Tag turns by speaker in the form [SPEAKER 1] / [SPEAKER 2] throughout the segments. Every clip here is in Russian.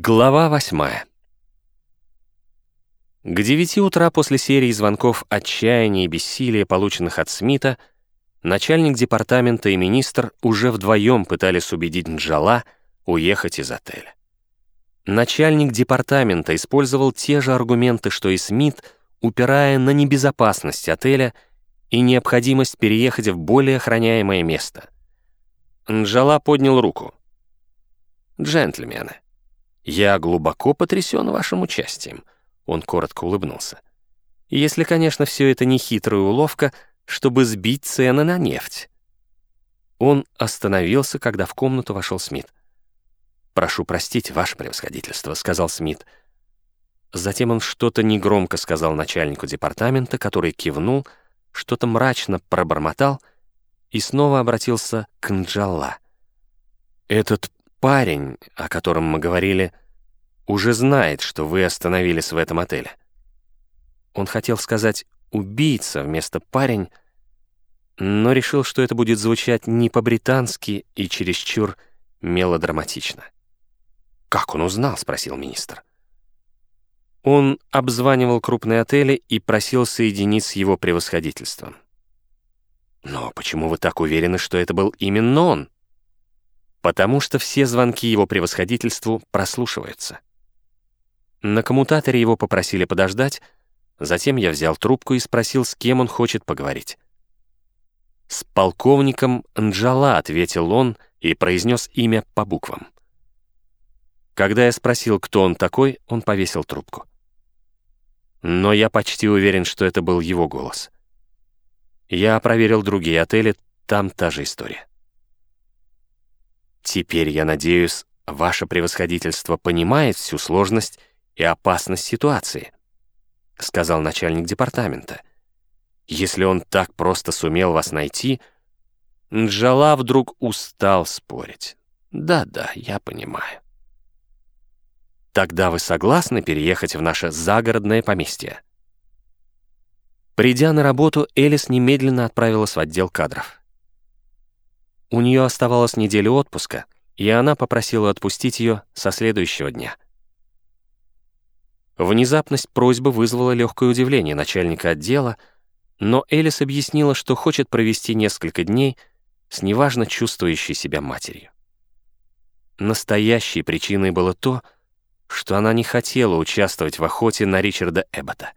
[SPEAKER 1] Глава восьмая. К девяти утра после серии звонков отчаяния и бессилия, полученных от Смита, начальник департамента и министр уже вдвоем пытались убедить Нджала уехать из отеля. Начальник департамента использовал те же аргументы, что и Смит, упирая на небезопасность отеля и необходимость переехать в более охраняемое место. Нджала поднял руку. «Джентльмены», «Я глубоко потрясен вашим участием», — он коротко улыбнулся. «Если, конечно, все это не хитрая уловка, чтобы сбить цены на нефть». Он остановился, когда в комнату вошел Смит. «Прошу простить, ваше превосходительство», — сказал Смит. Затем он что-то негромко сказал начальнику департамента, который кивнул, что-то мрачно пробормотал и снова обратился к Нджалла. «Этот парень, о котором мы говорили, уже знает, что вы остановились в этом отеле. Он хотел сказать «убийца» вместо «парень», но решил, что это будет звучать не по-британски и чересчур мелодраматично. «Как он узнал?» — спросил министр. Он обзванивал крупные отели и просил соединить с его превосходительством. «Но почему вы так уверены, что это был именно он?» Потому что все звонки его превосходительству прослушиваются. На коммутаторе его попросили подождать, затем я взял трубку и спросил, с кем он хочет поговорить. «С полковником Нджала», — ответил он и произнес имя по буквам. Когда я спросил, кто он такой, он повесил трубку. Но я почти уверен, что это был его голос. Я проверил другие отели, там та же история. Теперь, я надеюсь, ваше превосходительство понимает всю сложность и опасность ситуации, сказал начальник департамента. Если он так просто сумел вас найти, Нджала вдруг устал спорить. Да-да, я понимаю. Тогда вы согласны переехать в наше загородное поместье? Придя на работу, Элис немедленно отправилась в отдел кадров. У нее оставалась неделя отпуска, и она попросила отпустить ее со следующего дня. Внезапность просьбы вызвала легкое удивление начальника отдела, но Элис объяснила, что хочет провести несколько дней с неважно чувствующей себя матерью. Настоящей причиной было то, что она не хотела участвовать в охоте на Ричарда Эббота.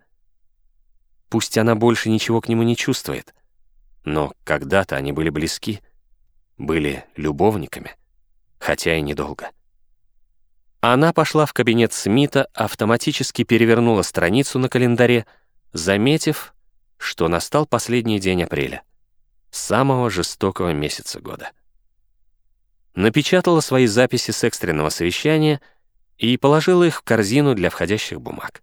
[SPEAKER 1] Пусть она больше ничего к нему не чувствует, но когда-то они были близки — были любовниками, хотя и недолго. Она пошла в кабинет Смита, автоматически перевернула страницу на календаре, заметив, что настал последний день апреля, самого жестокого месяца года. Напечатала свои записи с экстренного совещания и положила их в корзину для входящих бумаг.